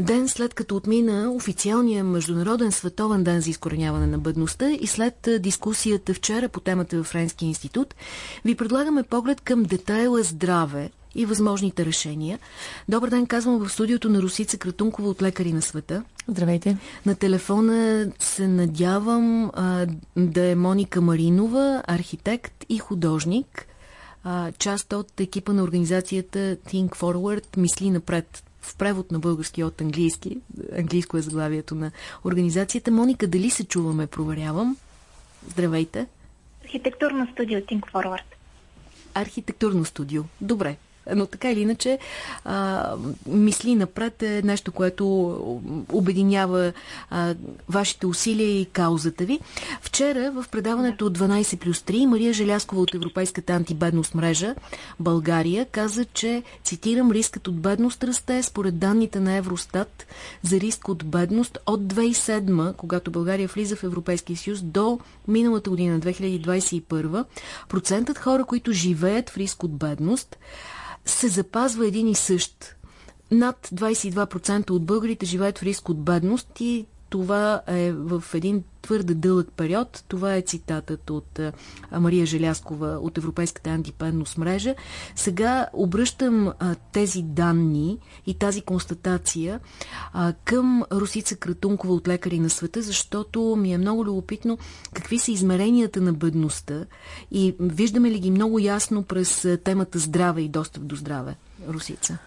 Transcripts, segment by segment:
Ден след като отмина официалния Международен световен ден за изкореняване на бъдността и след дискусията вчера по темата в Френския институт, ви предлагаме поглед към детайла здраве и възможните решения. Добър ден, казвам в студиото на Русица Кратункова от Лекари на света. Здравейте. На телефона се надявам а, да е Моника Маринова, архитект и художник, а, част от екипа на организацията Think Forward, Мисли напред в превод на български от английски. Английско е заглавието на организацията. Моника, дали се чуваме, проверявам. Здравейте. Архитектурно студио Think Forward. Архитектурно студио. Добре. Но така или иначе, а, мисли напред е нещо, което обединява а, вашите усилия и каузата ви. Вчера в предаването от 12 плюс 3 Мария Желяскова от Европейската антибедност мрежа България каза, че, цитирам, рискът от бедност расте според данните на Евростат за риск от бедност от 2007, когато България влиза в Европейския съюз, до миналата година, 2021. Процентът хора, които живеят в риск от бедност, се запазва един и същ. Над 22% от българите живеят в риск от бедност и това е в един твърде дълъг период. Това е цитатът от Мария Желяскова от Европейската антипенност мрежа. Сега обръщам а, тези данни и тази констатация а, към Русица Кратункова от Лекари на света, защото ми е много любопитно какви са измеренията на бедността и виждаме ли ги много ясно през темата здраве и достъп до здраве. Русица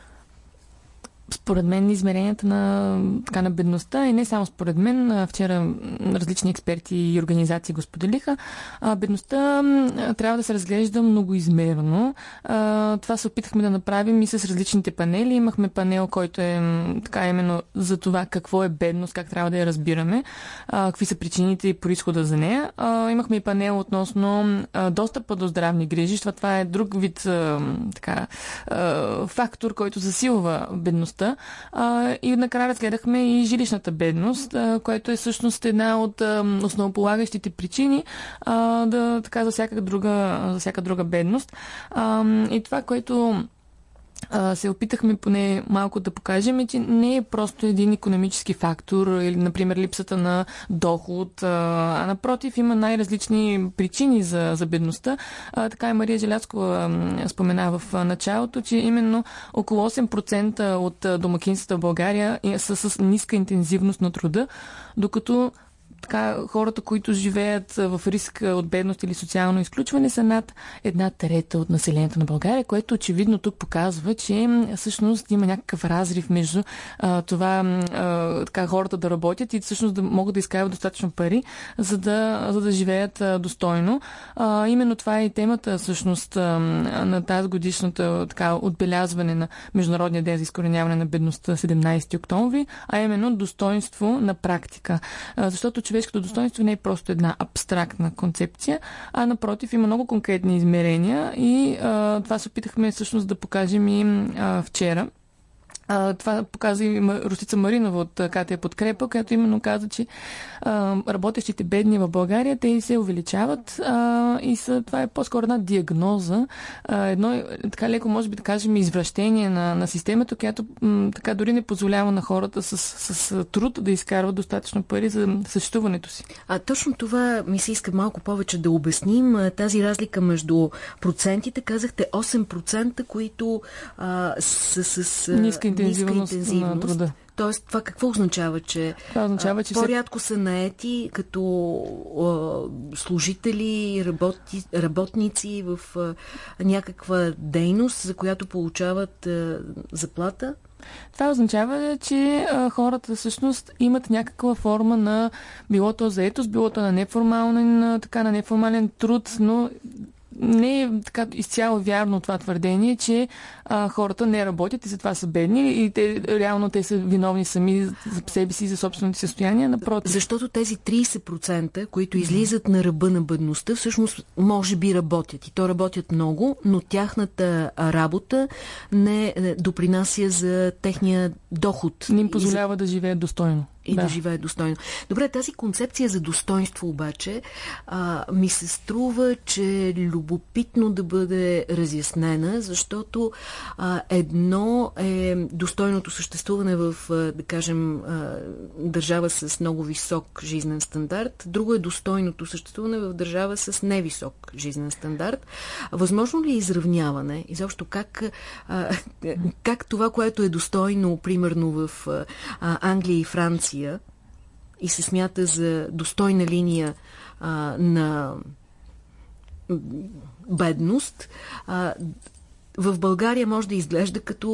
според мен измеренията на, така, на бедността и не само според мен, вчера различни експерти и организации го споделиха, а, бедността трябва да се разглежда многоизмерно. А, това се опитахме да направим и с различните панели. Имахме панел, който е така именно за това какво е бедност, как трябва да я разбираме, а, какви са причините и происхода за нея. А, имахме и панел относно а, достъпа до здравни грижи. Това, това е друг вид а, така, а, фактор, който засилва бедността бедността. А, и накрая разгледахме и жилищната бедност, а, което е всъщност една от а, основополагащите причини а, да, така, за, всяка друга, за всяка друга бедност. А, и това, което се опитахме поне малко да покажем, че не е просто един економически фактор или, например, липсата на доход, а напротив има най-различни причини за, за бедността. А, така и Мария Желяцкова спомена в началото, че именно около 8% от домакинствата в България са с ниска интензивност на труда, докато така, хората, които живеят в риск от бедност или социално изключване, са над една трета от населението на България, което очевидно тук показва, че всъщност има някакъв разрив между а, това а, така, хората да работят и всъщност да могат да изкарват достатъчно пари, за да, за да живеят а, достойно. А, именно това е и темата всъщност а, на тази годишната така, отбелязване на Международния ден за изкореняване на бедността 17 октомври, а именно достоинство на практика. А, защото човешкото достоинство не е просто една абстрактна концепция, а напротив има много конкретни измерения и а, това се опитахме всъщност да покажем и а, вчера. А, това показа и Русица Маринова от КТ Подкрепа, която именно каза, че а, работещите бедни в България, те се увеличават а, и са, това е по-скоро една диагноза, а, едно така леко, може би да кажем, извращение на, на системата, която м, така дори не позволява на хората с, с, с труд да изкарват достатъчно пари за съществуването си. А точно това ми се иска малко повече да обясним. Тази разлика между процентите, казахте 8%, които а, са с... Ниска интензивност, ниска интензивност на труда. Тоест, това какво означава? Че, това означава, че по-рядко са наети като а, служители, работи, работници в а, някаква дейност, за която получават а, заплата? Това означава, че а, хората всъщност имат някаква форма на било то заетост, било то на неформален, така, на неформален труд, но не е така изцяло вярно това твърдение, че а, хората не работят и затова са бедни и те, реално те са виновни сами за себе си и за собствените състояния. Напротив. Защото тези 30%, които излизат на ръба на бедността, всъщност може би работят. И то работят много, но тяхната работа не допринася за техния доход. Не им позволява за... да живеят достойно. И да. да живее достойно. Добре, тази концепция за достоинство обаче а, ми се струва, че е любопитно да бъде разяснена, защото а, едно е достойното съществуване в, а, да кажем, а, държава с много висок жизнен стандарт, друго е достойното съществуване в държава с невисок жизнен стандарт. Възможно ли е изравняване? Изобщо как, а, как това, което е достойно, примерно в а, Англия и Франция, и се смята за достойна линия а, на бедност, а, в България може да изглежда като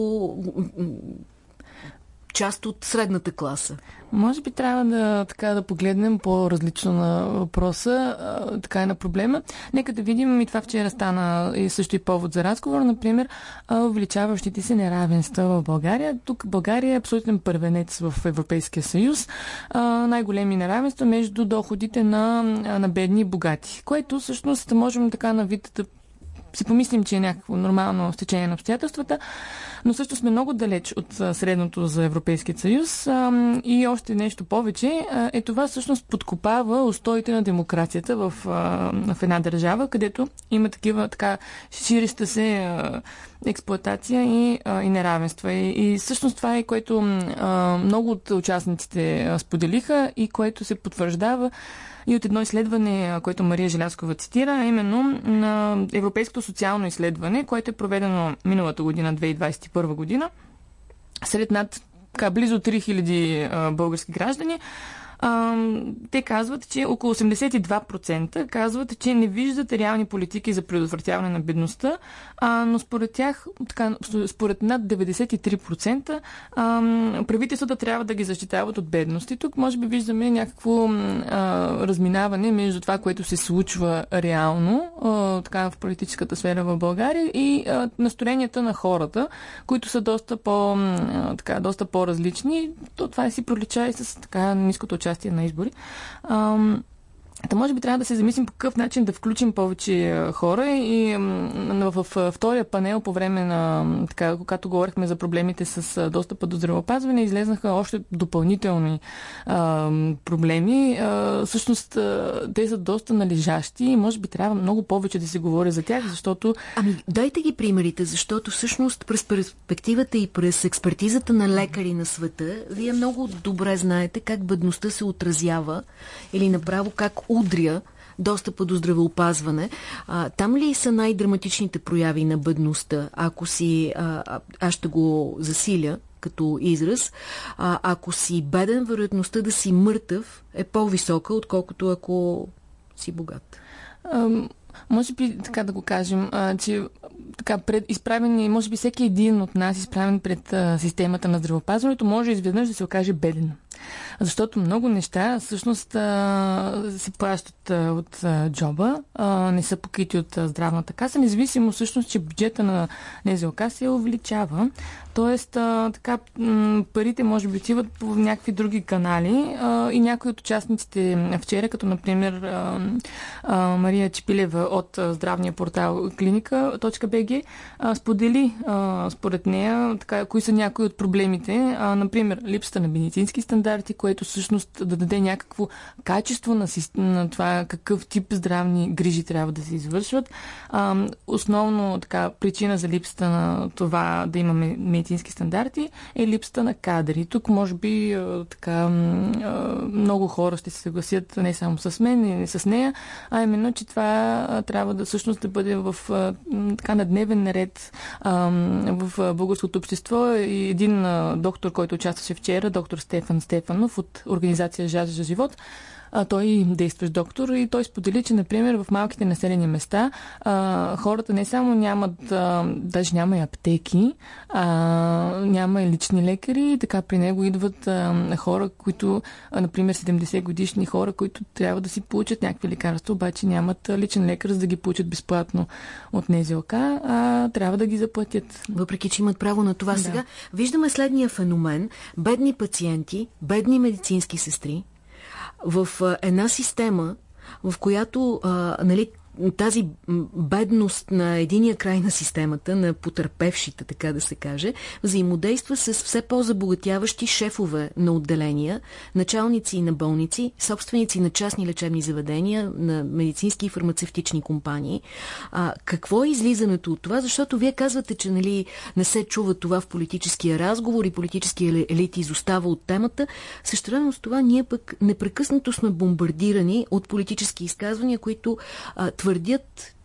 част от средната класа. Може би трябва да, така, да погледнем по-различно на въпроса, а, така и на проблема. Нека да видим и това вчера стана и също и повод за разговор, например, увеличаващите се неравенства в България. Тук България е абсолютен първенец в Европейския съюз. най-големи неравенства между доходите на, на бедни и богати, което всъщност можем така на вид да си помислим, че е някакво нормално стечение на обстоятелствата, но също сме много далеч от средното за Европейския съюз и още нещо повече е това всъщност подкопава устоите на демокрацията в, в една държава, където има такива така шириста се експлоатация и, и неравенства. И, и всъщност това е което много от участниците споделиха и което се потвърждава и от едно изследване, което Мария Желяскова цитира, а именно на Европейското социално изследване, което е проведено миналата година, 2021 година, сред над така, близо 3000 български граждани, те казват, че около 82% казват, че не виждат реални политики за предотвратяване на бедността, а, но според тях, така, според над 93%, а, правителствата трябва да ги защитават от бедност. И тук може би виждаме някакво а, разминаване между това, което се случва реално а, така, в политическата сфера в България и а, настроенията на хората, които са доста, по, а, така, доста по-различни. То това си пролича и с така ниското участие участие на избори. Ам, Та може би трябва да се замислим по какъв начин да включим повече хора и в, втория панел по време на, така, когато говорихме за проблемите с достъпа до здравеопазване, излезнаха още допълнителни а, проблеми. А, всъщност те са доста належащи и може би трябва много повече да се говори за тях, защото... Ами дайте ги примерите, защото всъщност през перспективата и през експертизата на лекари на света, вие много добре знаете как бедността се отразява или направо как удря достъпа до здравеопазване. А, там ли са най-драматичните прояви на бъдността? Ако си, а, аз ще го засиля като израз, а, ако си беден, вероятността да си мъртъв е по-висока, отколкото ако си богат. Um... Може би така да го кажем, че така пред, изправени, може би всеки един от нас изправен пред системата на здравеопазването може изведнъж да се окаже беден. Защото много неща всъщност се плащат от джоба, не са покрити от здравната каса, независимо всъщност, че бюджета на НЗОК се увеличава. Тоест, така, парите може би отиват по някакви други канали и някои от участниците вчера, като например Мария Чепилева от здравния портал клиника.bg, сподели според нея така, кои са някои от проблемите. Например, липсата на медицински стандарти, което всъщност да даде някакво качество на, на това какъв тип здравни грижи трябва да се извършват. А, основно така, причина за липсата на това да имаме медицински стандарти е липсата на кадри. Тук може би така много хора ще се съгласят не само с мен и с нея, а именно, че това трябва да всъщност да бъде в така на дневен наред в българското общество. И един доктор, който участваше вчера, доктор Стефан Стефанов от организация Жаж за живот, а, той действащ доктор и той сподели, че, например, в малките населени места а, хората не само нямат, а, даже няма и аптеки, а, няма и лични лекари, така при него идват а, хора, които, а, например, 70 годишни хора, които трябва да си получат някакви лекарства, обаче нямат личен лекар, за да ги получат безплатно от НЗОК, а трябва да ги заплатят. Въпреки, че имат право на това да. сега, виждаме следния феномен. Бедни пациенти, бедни медицински сестри, в една система, в която а, нали, тази бедност на единия край на системата, на потърпевшите, така да се каже, взаимодейства с все по-забогатяващи шефове на отделения, началници на болници, собственици на частни лечебни заведения, на медицински и фармацевтични компании. А, какво е излизането от това? Защото вие казвате, че нали, не се чува това в политическия разговор и политическия елит изостава от темата. Същевременно с това ние пък непрекъснато сме бомбардирани от политически изказвания, които твърдят,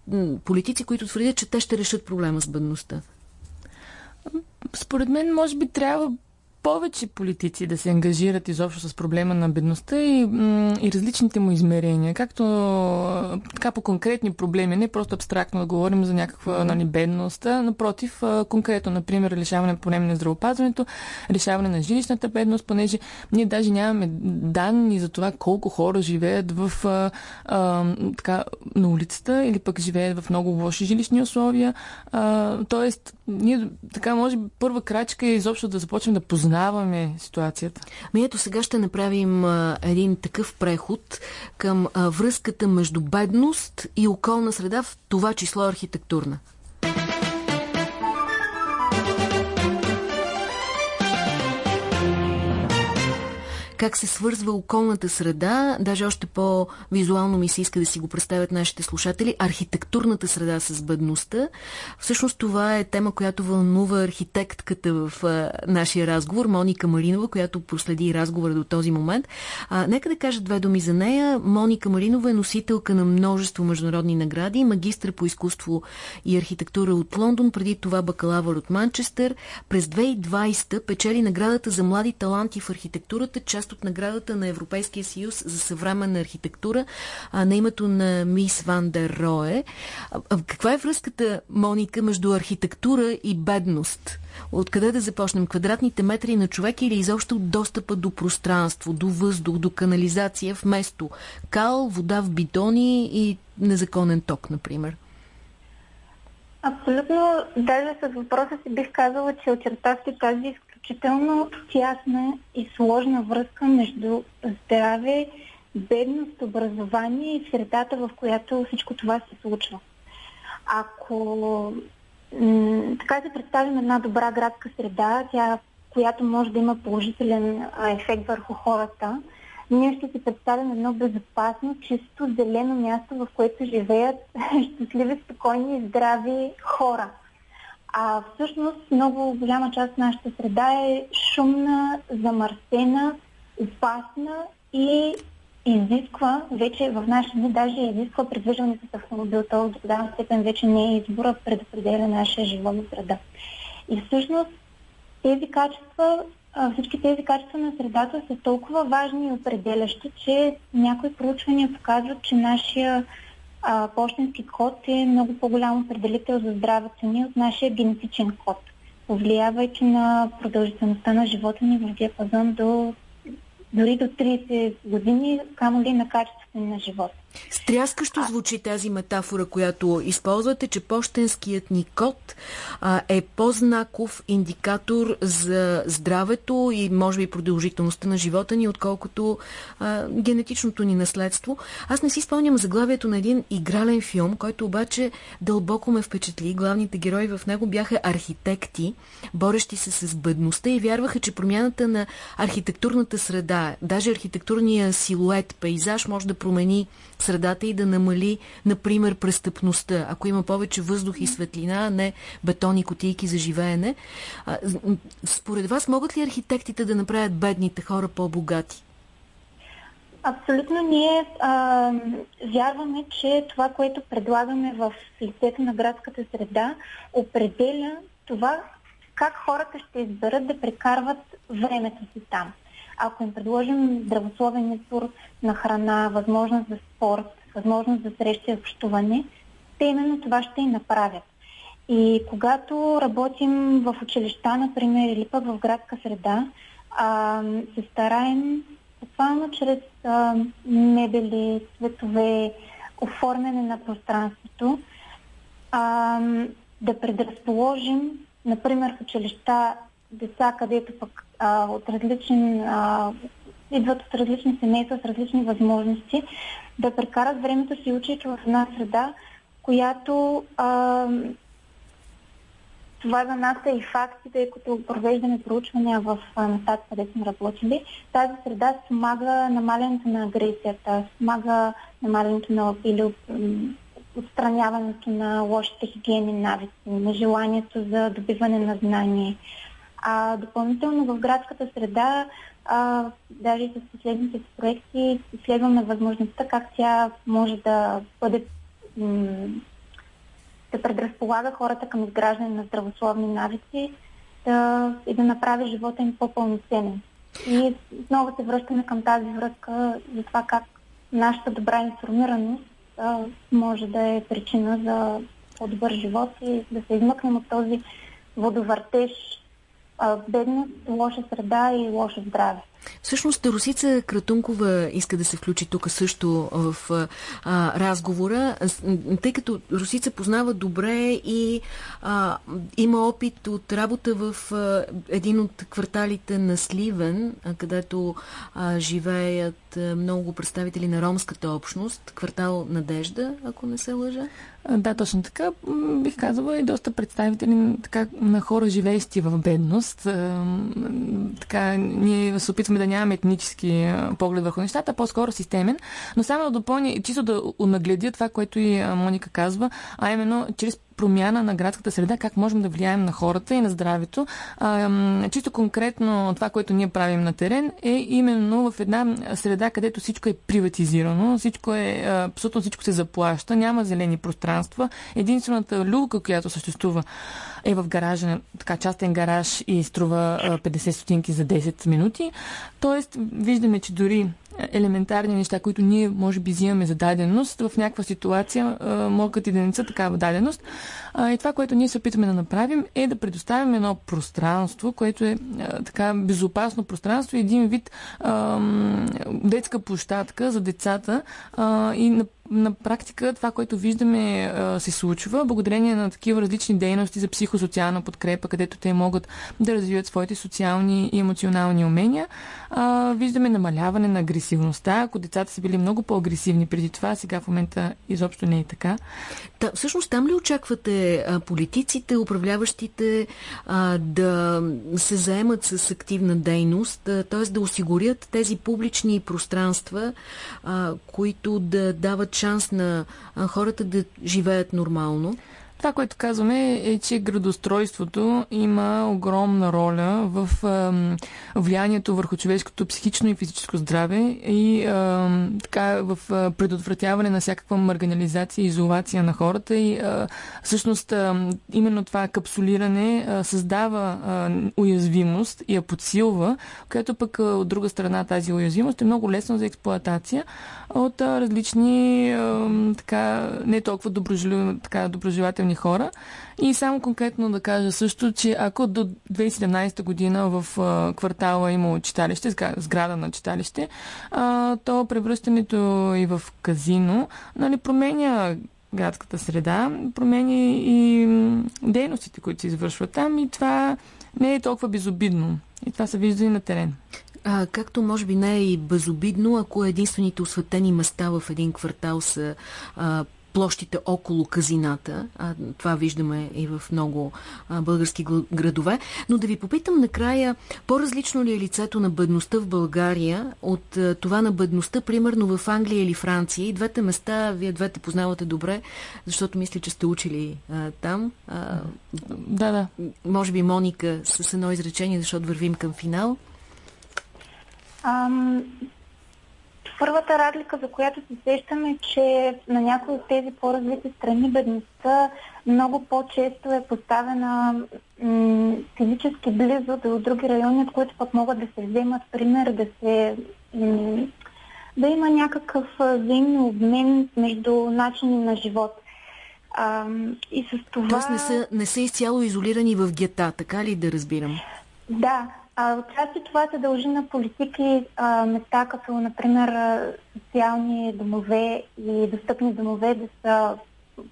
политици, които твърдят, че те ще решат проблема с бедността? Според мен, може би трябва повече политици да се ангажират изобщо с проблема на бедността и, и различните му измерения, както така по конкретни проблеми, не просто абстрактно да говорим за някаква нали, бедност, а напротив, конкретно, например, решаване по на здравопазването, решаване на жилищната бедност, понеже ние даже нямаме данни за това колко хора живеят в, а, а, така, на улицата или пък живеят в много лоши жилищни условия. А, тоест, ние така може би първа крачка е изобщо да започнем да познаем познаваме ситуацията. Ми ето сега ще направим а, един такъв преход към а, връзката между бедност и околна среда, в това число архитектурна. Как се свързва околната среда, даже още по-визуално ми се иска да си го представят нашите слушатели, архитектурната среда с бедността. Всъщност това е тема, която вълнува архитектката в а, нашия разговор, Моника Маринова, която проследи разговора до този момент. А, нека да кажа две думи за нея. Моника Маринова е носителка на множество международни награди, магистър по изкуство и архитектура от Лондон, преди това бакалавър от Манчестър. През 2020 печели наградата за млади таланти в архитектурата, част част от наградата на Европейския съюз за съвременна архитектура а, на името на мис Ван дер Рое. А, каква е връзката, Моника, между архитектура и бедност? Откъде да започнем? Квадратните метри на човек или изобщо достъпа до пространство, до въздух, до канализация, вместо кал, вода в бидони и незаконен ток, например? Абсолютно. Даже с въпроса си бих казала, че очертахте тази изключително тясна и сложна връзка между здраве, бедност, образование и средата, в която всичко това се случва. Ако така се представим една добра градска среда, тя, която може да има положителен ефект върху хората, ние ще си представим едно безопасно, чисто, зелено място, в което живеят щастливи, спокойни и здрави хора – а всъщност много голяма част от нашата среда е шумна, замърсена, опасна и изисква, вече в наши дни даже изисква предвижване с автомобил. То до голяма степен вече не е избора, предопределя нашия животна среда. И всъщност тези качества, всички тези качества на средата са толкова важни и определящи, че някои проучвания показват, че нашия а, почтенски код е много по-голям определител за здравето ни от нашия генетичен код, повлиявайки на продължителността на живота ни в диапазон до дори до 30 години, камо ли на качеството на живота. Стряскащо звучи тази метафора, която използвате, че почтенският ни код а, е по-знаков индикатор за здравето и може би продължителността на живота ни, отколкото а, генетичното ни наследство. Аз не си спомням заглавието на един игрален филм, който обаче дълбоко ме впечатли. Главните герои в него бяха архитекти, борещи се с бедността и вярваха, че промяната на архитектурната среда, даже архитектурния силует, пейзаж може да промени средата и да намали, например, престъпността. Ако има повече въздух и светлина, а не бетони кутийки за живеене. А, според вас могат ли архитектите да направят бедните хора по-богати? Абсолютно ние а, вярваме, че това, което предлагаме в лицето на градската среда, определя това как хората ще изберат да прекарват времето си там ако им предложим здравословен избор на храна, възможност за спорт, възможност за срещи и общуване, те именно това ще и направят. И когато работим в училища, например, или пък в градска среда, а, се стараем буквално чрез а, мебели, цветове, оформяне на пространството, а, да предразположим, например, в училища деца, където пък а, от различен а, идват от различни семейства с различни възможности, да прекарат времето си учейки в една среда, която а, това за нас е и факти, тъй като провеждаме проучвания в местата, където сме работили. Тази среда спомага намалянето на агресията, спомага намалянето на или отстраняването на лошите хигиени навици, на желанието за добиване на знание. А допълнително в градската среда, а, даже с последните проекти, изследваме възможността как тя може да бъде м- да предразполага хората към изграждане на здравословни навици да, и да направи живота им по-пълноценен. И отново се връщаме към тази връзка за това как нашата добра информираност а, може да е причина за по-добър живот и да се измъкнем от този водовъртеж бедност, лоша среда и лошо здраве. Всъщност Русица Кратункова иска да се включи тук също в а, разговора, тъй като Русица познава добре и а, има опит от работа в а, един от кварталите на Сливен, а, където а, живеят много представители на ромската общност, квартал Надежда, ако не се лъжа. Да, точно така. Бих казала и доста представители така, на хора, живеещи в бедност. Така, ние се опитваме да нямаме етнически поглед върху нещата, по-скоро системен. Но само да допълня, чисто да нагледя това, което и Моника казва, а именно чрез промяна на градската среда, как можем да влияем на хората и на здравето. А, чисто конкретно това, което ние правим на терен, е именно в една среда, където всичко е приватизирано, всичко е, абсолютно всичко се заплаща, няма зелени пространства. Единствената люлка, която съществува е в гаража, така частен гараж и струва 50 стотинки за 10 минути. Тоест, виждаме, че дори елементарни неща, които ние може би взимаме за даденост, в някаква ситуация могат и да не са такава даденост. А, и това, което ние се опитваме да направим, е да предоставим едно пространство, което е а, така безопасно пространство, един вид а, детска площадка за децата а, и на на практика това, което виждаме се случва, благодарение на такива различни дейности за психосоциална подкрепа, където те могат да развиват своите социални и емоционални умения. виждаме намаляване на агресивността. Ако децата са били много по-агресивни преди това, сега в момента изобщо не е така. Та, всъщност там ли очаквате политиците, управляващите да се заемат с активна дейност, т.е. да осигурят тези публични пространства, които да дават шанс на хората да живеят нормално? Това, което казваме е, че градостройството има огромна роля в влиянието върху човешкото психично и физическо здраве и така в предотвратяване на всякаква марганализация и изолация на хората. И всъщност именно това капсулиране създава уязвимост и я подсилва, което пък от друга страна тази уязвимост е много лесна за експлоатация от различни така не толкова доброжелателни състоятелни хора. И само конкретно да кажа също, че ако до 2017 година в квартала има читалище, сграда на читалище, то превръщането и в казино нали, променя градската среда, променя и дейностите, които се извършват там и това не е толкова безобидно. И това се вижда и на терен. А, както може би не е и безобидно, ако единствените осветени места в един квартал са а, площите около казината. А, това виждаме и в много а, български градове. Но да ви попитам накрая, по-различно ли е лицето на бедността в България от а, това на бедността, примерно в Англия или Франция? И двете места, вие двете познавате добре, защото мисля, че сте учили а, там. А, да, да. Може би Моника с едно изречение, защото вървим към финал. Ам, Първата разлика, за която се сещаме, е, че на някои от тези по-развити страни бедността много по-често е поставена м- физически близо до други райони, от които пък могат да се вземат пример, да се м- да има някакъв взаимен обмен между начини на живот. А, и с това... Тоест не са, не са изцяло изолирани в гета, така ли да разбирам? Да, а, отчасти това се дължи на политики, а, места като, например, социални домове и достъпни домове да са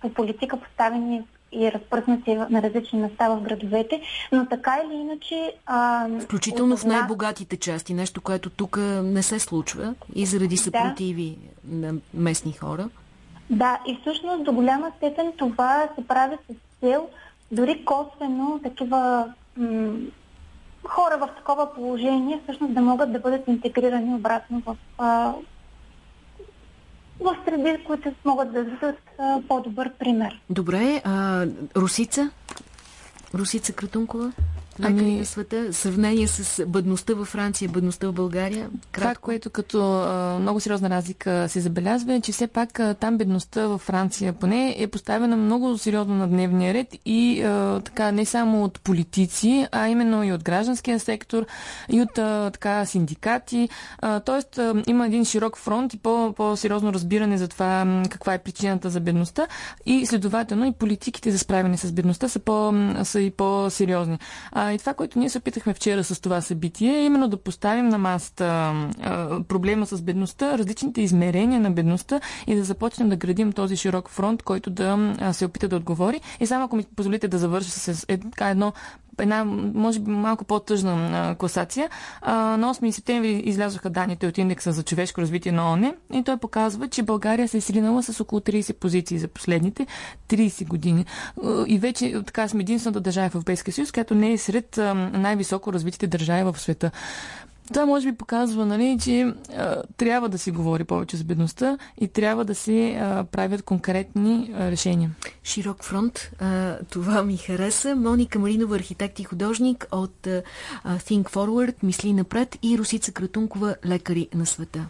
по политика поставени и разпръснати на различни места в градовете, но така или иначе... А, Включително в най-богатите части, нещо, което тук не се случва и заради съпротиви да. на местни хора. Да, и всъщност до голяма степен това се прави с цел дори косвено такива хора в такова положение всъщност да могат да бъдат интегрирани обратно в, в среди, които могат да дадат по-добър пример. Добре, а, Русица? Русица Кратункова? Ами... на света, сравнение с бъдността във Франция, бъдността в България? Кратко. Това, което като а, много сериозна разлика се забелязва е, че все пак а, там бедността във Франция поне е поставена много сериозно на дневния ред и а, така не само от политици, а именно и от гражданския сектор, и от а, така синдикати. А, тоест а, има един широк фронт и по, по-сериозно разбиране за това каква е причината за бедността и следователно и политиките за справяне с бедността са, по, са и по-сериозни. А, и това, което ние се опитахме вчера с това събитие, е именно да поставим на масата а, проблема с бедността, различните измерения на бедността и да започнем да градим този широк фронт, който да а, се опита да отговори. И само ако ми позволите да завърша с едно една, може би, малко по-тъжна класация. На 8 септември излязоха данните от индекса за човешко развитие на ОНЕ и той показва, че България се е сринала с около 30 позиции за последните 30 години. И вече така сме единствената държава в Европейския съюз, която не е сред най-високо развитите държави в света. Това може би показва, нали, че а, трябва да се говори повече за бедността и трябва да се а, правят конкретни а, решения. Широк фронт. А, това ми хареса. Моника Маринова, архитект и художник от а, Think Forward, Мисли напред и Русица Кратункова, лекари на света.